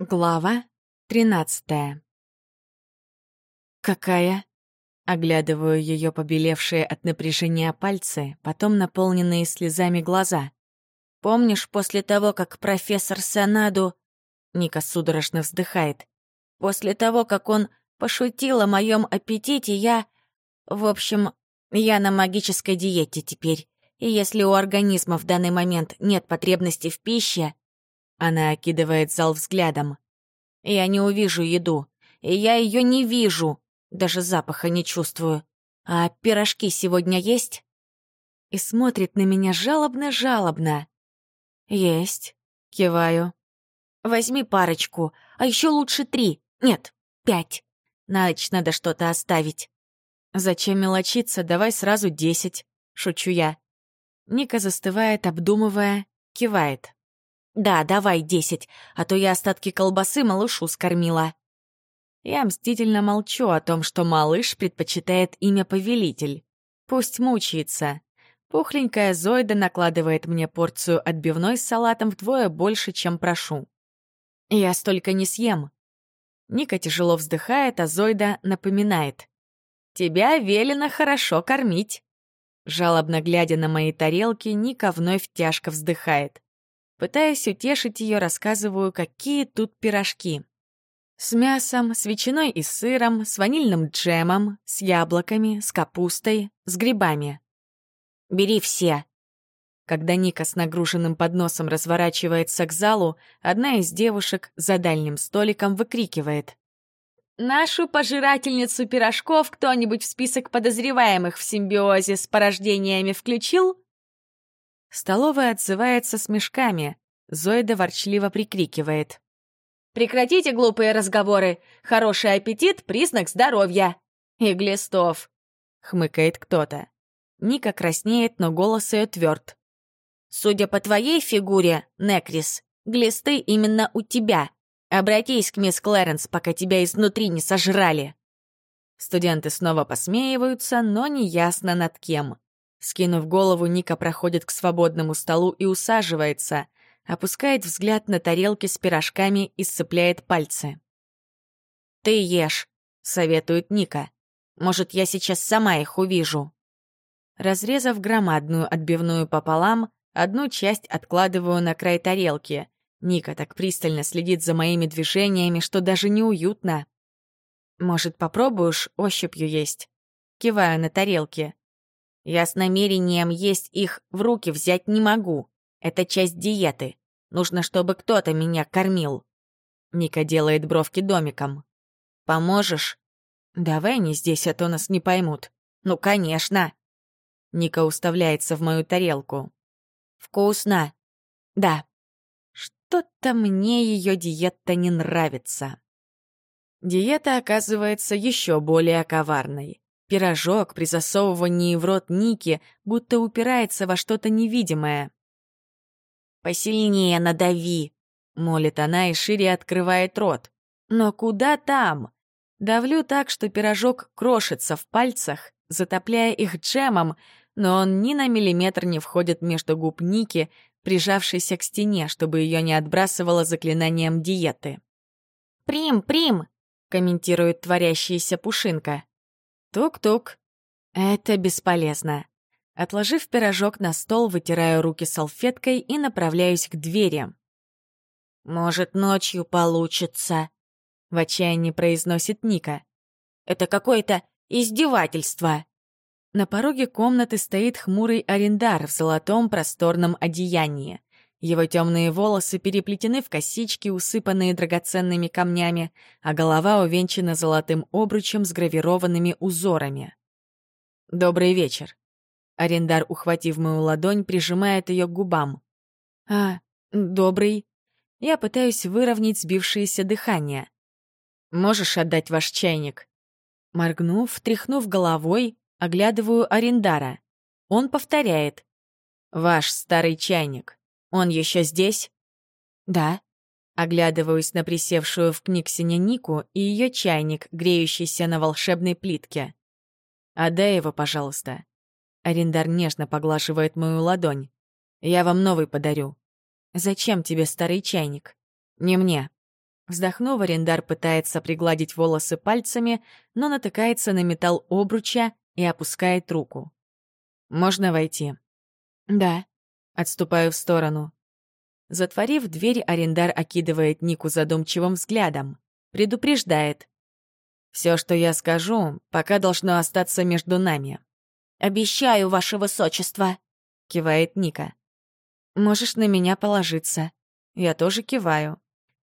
Глава тринадцатая. «Какая?» Оглядываю ее побелевшие от напряжения пальцы, потом наполненные слезами глаза. «Помнишь, после того, как профессор Санаду...» Ника судорожно вздыхает. «После того, как он пошутил о моем аппетите, я... В общем, я на магической диете теперь. И если у организма в данный момент нет потребности в пище, она окидывает зал взглядом. Я не увижу еду. И я ее не вижу. Даже запаха не чувствую. А пирожки сегодня есть? И смотрит на меня жалобно-жалобно. Есть. Киваю. Возьми парочку, а еще лучше три. Нет, пять. На ночь надо что-то оставить. Зачем мелочиться, давай сразу десять. Шучу я. Ника застывает, обдумывая, кивает. «Да, давай десять, а то я остатки колбасы малышу скормила». Я мстительно молчу о том, что малыш предпочитает имя Повелитель. Пусть мучается. Пухленькая Зойда накладывает мне порцию отбивной с салатом вдвое больше, чем прошу. Я столько не съем. Ника тяжело вздыхает, а Зойда напоминает. «Тебя велено хорошо кормить». Жалобно глядя на мои тарелки, Ника вновь тяжко вздыхает. Пытаясь утешить ее, рассказываю, какие тут пирожки. С мясом, с ветчиной и сыром, с ванильным джемом, с яблоками, с капустой, с грибами. «Бери все!» Когда Ника с нагруженным подносом разворачивается к залу, одна из девушек за дальним столиком выкрикивает. «Нашу пожирательницу пирожков кто-нибудь в список подозреваемых в симбиозе с порождениями включил?» Столовая отзывается с мешками. Зоида ворчливо прикрикивает. «Прекратите глупые разговоры! Хороший аппетит — признак здоровья!» «И глистов!» — хмыкает кто-то. Ника краснеет, но голос ее тверд. «Судя по твоей фигуре, Некрис, глисты именно у тебя. Обратись к мисс Клэренс, пока тебя изнутри не сожрали!» Студенты снова посмеиваются, но неясно над кем. Скинув голову, Ника проходит к свободному столу и усаживается, опускает взгляд на тарелки с пирожками и сцепляет пальцы. «Ты ешь», — советует Ника. «Может, я сейчас сама их увижу». Разрезав громадную отбивную пополам, одну часть откладываю на край тарелки. Ника так пристально следит за моими движениями, что даже неуютно. «Может, попробуешь ощупью есть?» Киваю на тарелки. Я с намерением есть их в руки взять не могу. Это часть диеты. Нужно, чтобы кто-то меня кормил. Ника делает бровки домиком. Поможешь? Давай не здесь, а то нас не поймут. Ну, конечно. Ника уставляется в мою тарелку. Вкусно. Да. Что-то мне ее диета не нравится. Диета оказывается еще более коварной. Пирожок при засовывании в рот Ники будто упирается во что-то невидимое. «Посильнее надави!» — молит она и шире открывает рот. «Но куда там?» Давлю так, что пирожок крошится в пальцах, затопляя их джемом, но он ни на миллиметр не входит между губ Ники, прижавшейся к стене, чтобы ее не отбрасывало заклинанием диеты. «Прим, прим!» — комментирует творящаяся пушинка. Тук-тук. Это бесполезно. Отложив пирожок на стол, вытираю руки салфеткой и направляюсь к двери. «Может, ночью получится», — в отчаянии произносит Ника. «Это какое-то издевательство». На пороге комнаты стоит хмурый арендар в золотом просторном одеянии. Его темные волосы переплетены в косички, усыпанные драгоценными камнями, а голова увенчана золотым обручем с гравированными узорами. «Добрый вечер». Арендар, ухватив мою ладонь, прижимает ее к губам. «А, добрый». Я пытаюсь выровнять сбившееся дыхание. «Можешь отдать ваш чайник?» Моргнув, тряхнув головой, оглядываю Арендара. Он повторяет. «Ваш старый чайник». Он еще здесь? Да. Оглядываюсь на присевшую в книгсине Нику и ее чайник, греющийся на волшебной плитке. «Отдай его, пожалуйста». Арендар нежно поглаживает мою ладонь. «Я вам новый подарю». «Зачем тебе старый чайник?» «Не мне». Вздохнув, арендар пытается пригладить волосы пальцами, но натыкается на металл обруча и опускает руку. «Можно войти?» «Да». Отступаю в сторону. Затворив дверь, арендар окидывает Нику задумчивым взглядом. Предупреждает. «Все, что я скажу, пока должно остаться между нами». «Обещаю, ваше высочество», — кивает Ника. «Можешь на меня положиться». Я тоже киваю.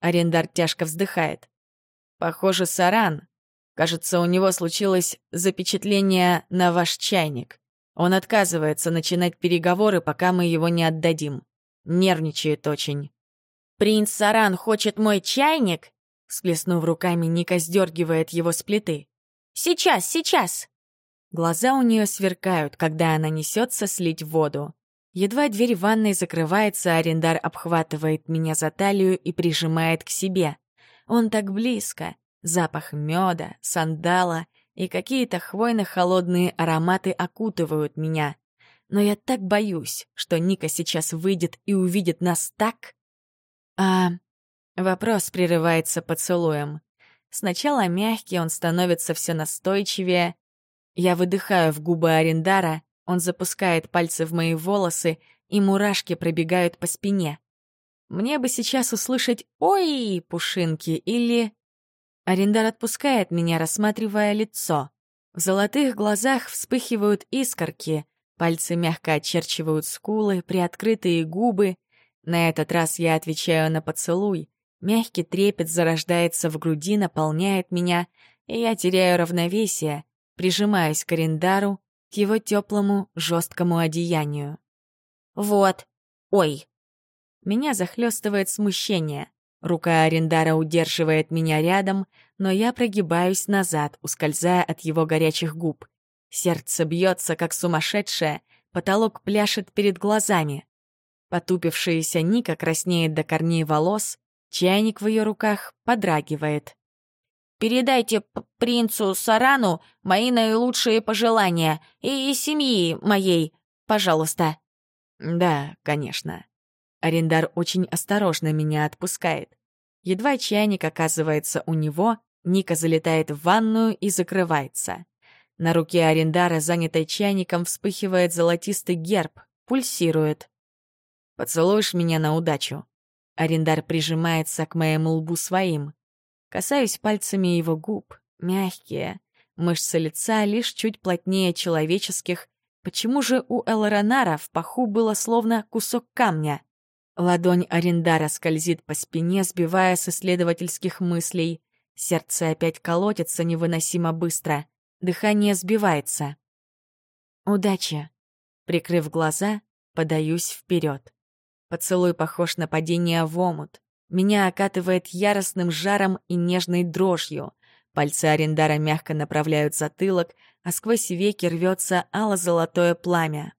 Арендар тяжко вздыхает. «Похоже, Саран. Кажется, у него случилось запечатление на ваш чайник. Он отказывается начинать переговоры, пока мы его не отдадим. Нервничает очень». «Принц Саран хочет мой чайник?» Всплеснув руками, Ника сдергивает его с плиты. «Сейчас, сейчас!» Глаза у нее сверкают, когда она несется слить воду. Едва дверь ванной закрывается, арендар обхватывает меня за талию и прижимает к себе. Он так близко. Запах меда, сандала и какие-то хвойно-холодные ароматы окутывают меня. Но я так боюсь, что Ника сейчас выйдет и увидит нас так. А вопрос прерывается поцелуем. Сначала мягкий, он становится все настойчивее. Я выдыхаю в губы Арендара, он запускает пальцы в мои волосы, и мурашки пробегают по спине. Мне бы сейчас услышать «Ой!» пушинки или Арендар отпускает меня, рассматривая лицо. В золотых глазах вспыхивают искорки, пальцы мягко очерчивают скулы, приоткрытые губы. На этот раз я отвечаю на поцелуй. Мягкий трепет зарождается в груди, наполняет меня, и я теряю равновесие, прижимаюсь к Арендару, к его теплому, жесткому одеянию. «Вот. Ой!» Меня захлестывает смущение. Рука Арендара удерживает меня рядом, но я прогибаюсь назад, ускользая от его горячих губ. Сердце бьется, как сумасшедшее, потолок пляшет перед глазами. Потупившаяся Ника краснеет до корней волос, чайник в ее руках подрагивает. «Передайте принцу Сарану мои наилучшие пожелания и семьи моей, пожалуйста». «Да, конечно». Арендар очень осторожно меня отпускает. Едва чайник оказывается у него, Ника залетает в ванную и закрывается. На руке Арендара, занятой чайником, вспыхивает золотистый герб, пульсирует. «Поцелуешь меня на удачу?» Арендар прижимается к моему лбу своим. Касаюсь пальцами его губ, мягкие. Мышцы лица лишь чуть плотнее человеческих. Почему же у Элоранара в паху было словно кусок камня? Ладонь Арендара скользит по спине, сбивая с исследовательских мыслей. Сердце опять колотится невыносимо быстро. Дыхание сбивается. «Удачи!» Прикрыв глаза, подаюсь вперед. Поцелуй похож на падение в омут. Меня окатывает яростным жаром и нежной дрожью. Пальцы Арендара мягко направляют затылок, а сквозь веки рвется ало-золотое пламя.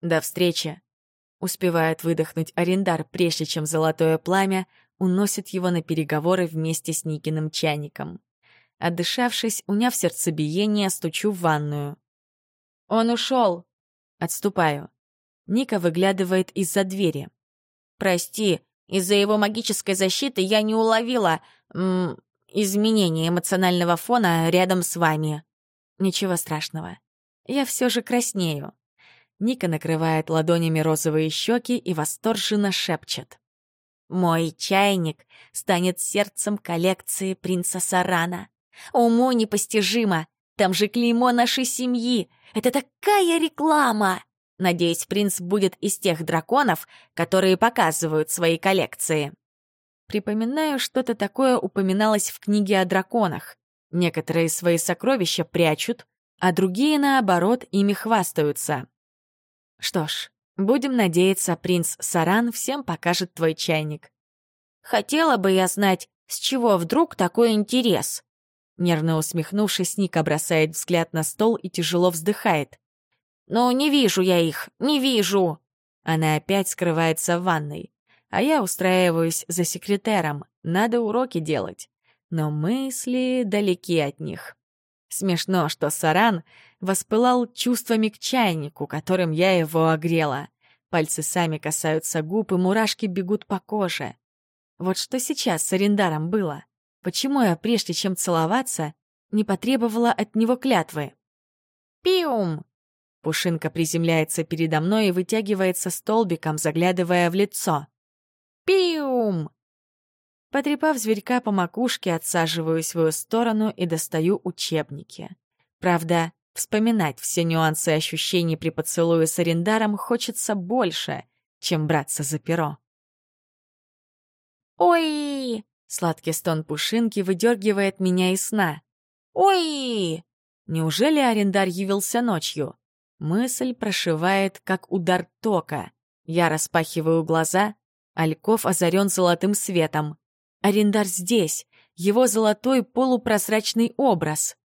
«До встречи!» Успевает выдохнуть арендар, прежде чем золотое пламя уносит его на переговоры вместе с Никиным чайником. Отдышавшись, уняв сердцебиение, стучу в ванную. «Он ушел!» Отступаю. Ника выглядывает из-за двери. «Прости, из-за его магической защиты я не уловила м, изменения эмоционального фона рядом с вами». «Ничего страшного. Я все же краснею. Ника накрывает ладонями розовые щеки и восторженно шепчет. «Мой чайник станет сердцем коллекции принца Сарана. Уму непостижимо. Там же клеймо нашей семьи. Это такая реклама!» Надеюсь, принц будет из тех драконов, которые показывают свои коллекции. Припоминаю, что-то такое упоминалось в книге о драконах. Некоторые свои сокровища прячут, а другие, наоборот, ими хвастаются. Что ж, будем надеяться, принц Саран всем покажет твой чайник. Хотела бы я знать, с чего вдруг такой интерес? Нервно усмехнувшись, Ника бросает взгляд на стол и тяжело вздыхает. «Ну, не вижу я их, не вижу!» Она опять скрывается в ванной. А я устраиваюсь за секретером, надо уроки делать. Но мысли далеки от них. Смешно, что Саран воспылал чувствами к чайнику, которым я его огрела. Пальцы сами касаются губ, и мурашки бегут по коже. Вот что сейчас с арендаром было? Почему я, прежде чем целоваться, не потребовала от него клятвы? «Пиум!» Пушинка приземляется передо мной и вытягивается столбиком, заглядывая в лицо. «Пиум!» Потрепав зверька по макушке, отсаживаю свою сторону и достаю учебники. Правда, вспоминать все нюансы ощущений при поцелуе с арендаром хочется больше, чем браться за перо. «Ой!» — сладкий стон Пушинки выдергивает меня из сна. «Ой!» Неужели арендар явился ночью? Мысль прошивает, как удар тока. Я распахиваю глаза, Альков озарен золотым светом. Арендар здесь, его золотой полупрозрачный образ.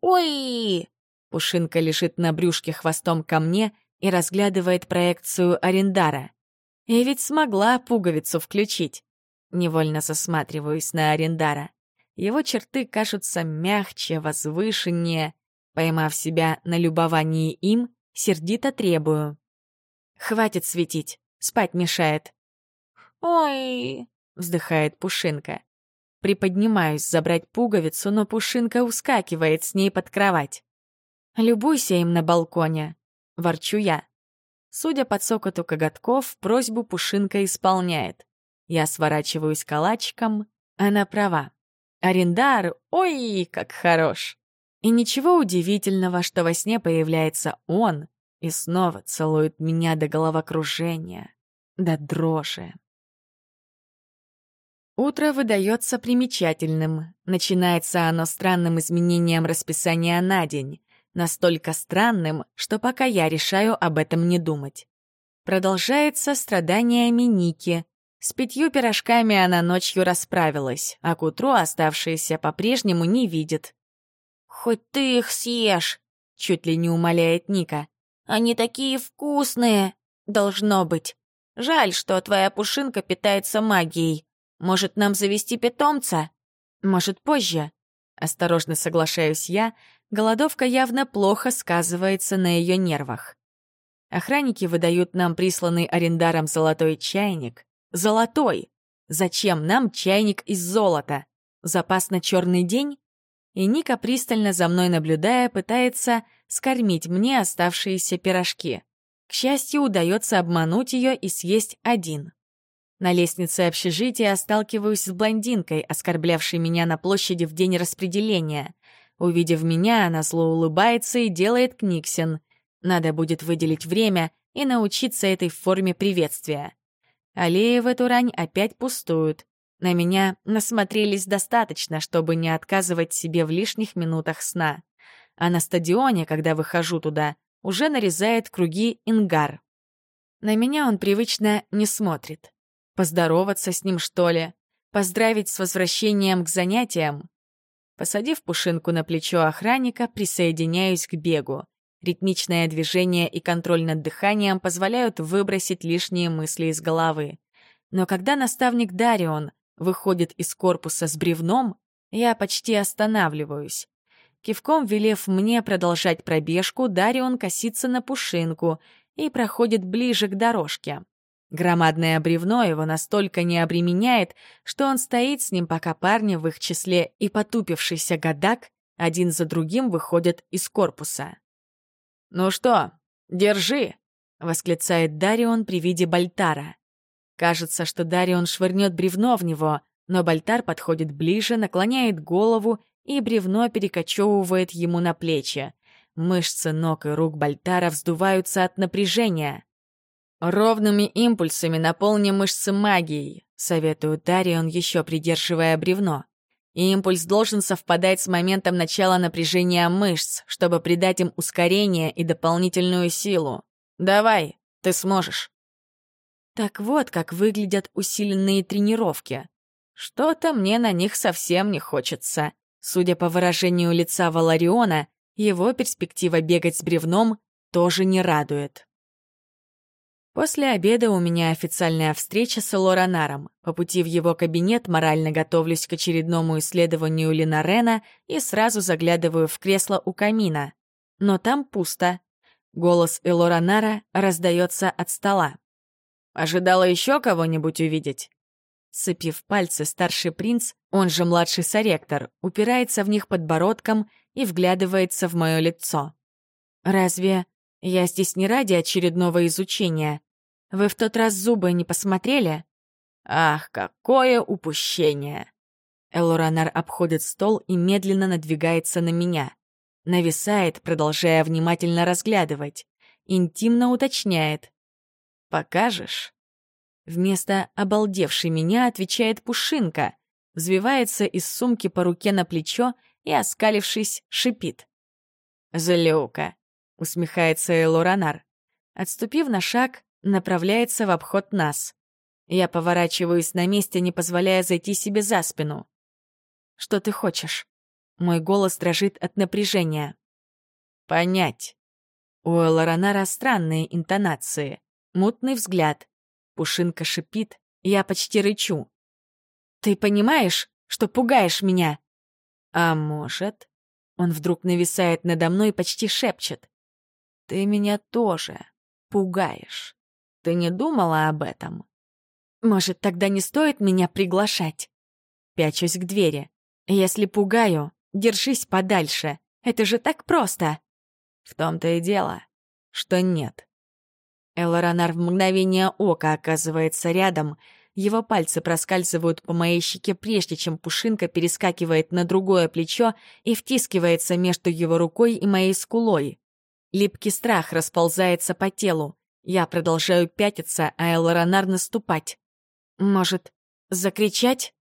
«Ой!» Пушинка лежит на брюшке хвостом ко мне и разглядывает проекцию Арендара. Я ведь смогла пуговицу включить. Невольно засматриваюсь на Арендара. Его черты кажутся мягче, возвышеннее. Поймав себя на любовании им, сердито требую. «Хватит светить, спать мешает». «Ой!» вздыхает Пушинка. Приподнимаюсь забрать пуговицу, но Пушинка ускакивает с ней под кровать. «Любуйся им на балконе», — ворчу я. Судя по цокоту коготков, просьбу Пушинка исполняет. Я сворачиваюсь калачиком, она права. Арендар, ой, как хорош! И ничего удивительного, что во сне появляется он и снова целует меня до головокружения, до дрожи. Утро выдается примечательным. Начинается оно странным изменением расписания на день. Настолько странным, что пока я решаю об этом не думать. Продолжается страдание Ники. С пятью пирожками она ночью расправилась, а к утру оставшиеся по-прежнему не видит. «Хоть ты их съешь!» — чуть ли не умоляет Ника. «Они такие вкусные! Должно быть. Жаль, что твоя пушинка питается магией. Может, нам завести питомца? Может, позже? Осторожно соглашаюсь я, голодовка явно плохо сказывается на ее нервах. Охранники выдают нам присланный арендаром золотой чайник. Золотой! Зачем нам чайник из золота? Запас на черный день? И Ника, пристально за мной наблюдая, пытается скормить мне оставшиеся пирожки. К счастью, удается обмануть ее и съесть один. На лестнице общежития сталкиваюсь с блондинкой, оскорблявшей меня на площади в день распределения. Увидев меня, она зло улыбается и делает книгсен. Надо будет выделить время и научиться этой форме приветствия. Аллеи в эту рань опять пустуют. На меня насмотрелись достаточно, чтобы не отказывать себе в лишних минутах сна. А на стадионе, когда выхожу туда, уже нарезает круги ингар. На меня он привычно не смотрит. Поздороваться с ним, что ли? Поздравить с возвращением к занятиям? Посадив Пушинку на плечо охранника, присоединяюсь к бегу. Ритмичное движение и контроль над дыханием позволяют выбросить лишние мысли из головы. Но когда наставник Дарион выходит из корпуса с бревном, я почти останавливаюсь. Кивком велев мне продолжать пробежку, Дарион косится на Пушинку и проходит ближе к дорожке. Громадное бревно его настолько не обременяет, что он стоит с ним, пока парни в их числе и потупившийся гадак один за другим выходят из корпуса. «Ну что, держи!» — восклицает Дарион при виде Бальтара. Кажется, что Дарион швырнет бревно в него, но Бальтар подходит ближе, наклоняет голову, и бревно перекочевывает ему на плечи. Мышцы ног и рук Бальтара вздуваются от напряжения. «Ровными импульсами наполни мышцы магией», — советует Дарион, еще придерживая бревно. Импульс должен совпадать с моментом начала напряжения мышц, чтобы придать им ускорение и дополнительную силу. Давай, ты сможешь. Так вот, как выглядят усиленные тренировки. Что-то мне на них совсем не хочется. Судя по выражению лица Валариона, его перспектива бегать с бревном тоже не радует. После обеда у меня официальная встреча с Элоранаром. По пути в его кабинет морально готовлюсь к очередному исследованию Линарена и сразу заглядываю в кресло у камина. Но там пусто. Голос Элоранара раздается от стола. «Ожидала еще кого-нибудь увидеть?» Сцепив пальцы, старший принц, он же младший соректор, упирается в них подбородком и вглядывается в мое лицо. «Разве я здесь не ради очередного изучения? Вы в тот раз зубы не посмотрели?» «Ах, какое упущение!» Элоранар обходит стол и медленно надвигается на меня. Нависает, продолжая внимательно разглядывать. Интимно уточняет. «Покажешь?» Вместо обалдевшей меня отвечает Пушинка, взвивается из сумки по руке на плечо и, оскалившись, шипит. «Злюка!» — усмехается Элоранар. Отступив на шаг, направляется в обход нас. Я поворачиваюсь на месте, не позволяя зайти себе за спину. «Что ты хочешь?» Мой голос дрожит от напряжения. «Понять». У Элоранара странные интонации, мутный взгляд. Пушинка шипит, я почти рычу. «Ты понимаешь, что пугаешь меня?» «А может...» Он вдруг нависает надо мной и почти шепчет. «Ты меня тоже пугаешь. Ты не думала об этом?» «Может, тогда не стоит меня приглашать?» Пячусь к двери. «Если пугаю, держись подальше. Это же так просто!» «В том-то и дело, что нет». Элоранар в мгновение ока оказывается рядом — его пальцы проскальзывают по моей щеке, прежде чем пушинка перескакивает на другое плечо и втискивается между его рукой и моей скулой. Липкий страх расползается по телу. Я продолжаю пятиться, а Элоранар наступать. Может, закричать?